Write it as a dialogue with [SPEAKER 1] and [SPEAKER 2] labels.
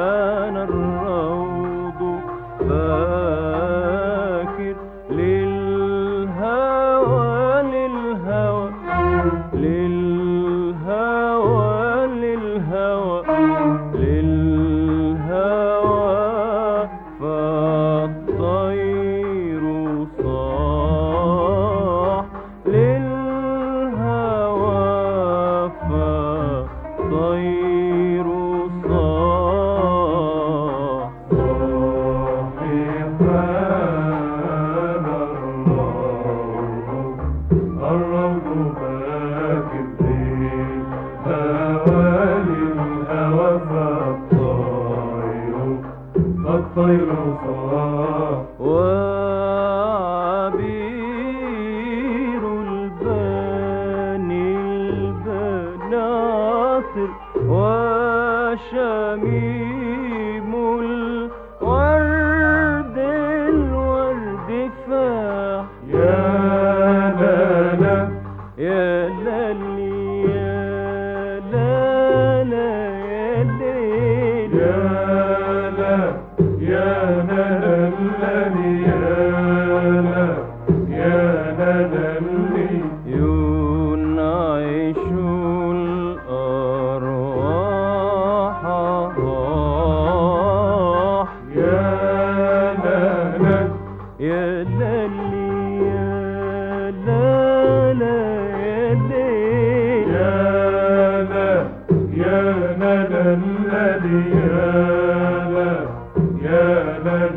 [SPEAKER 1] حان الروض باكر
[SPEAKER 2] صار
[SPEAKER 1] وعبير الباني البناصر وشميم الورد الورد فاح
[SPEAKER 2] يا لالا
[SPEAKER 1] يا لالي يا لالا يا ليل
[SPEAKER 2] لالا الذي يا لا يا لالا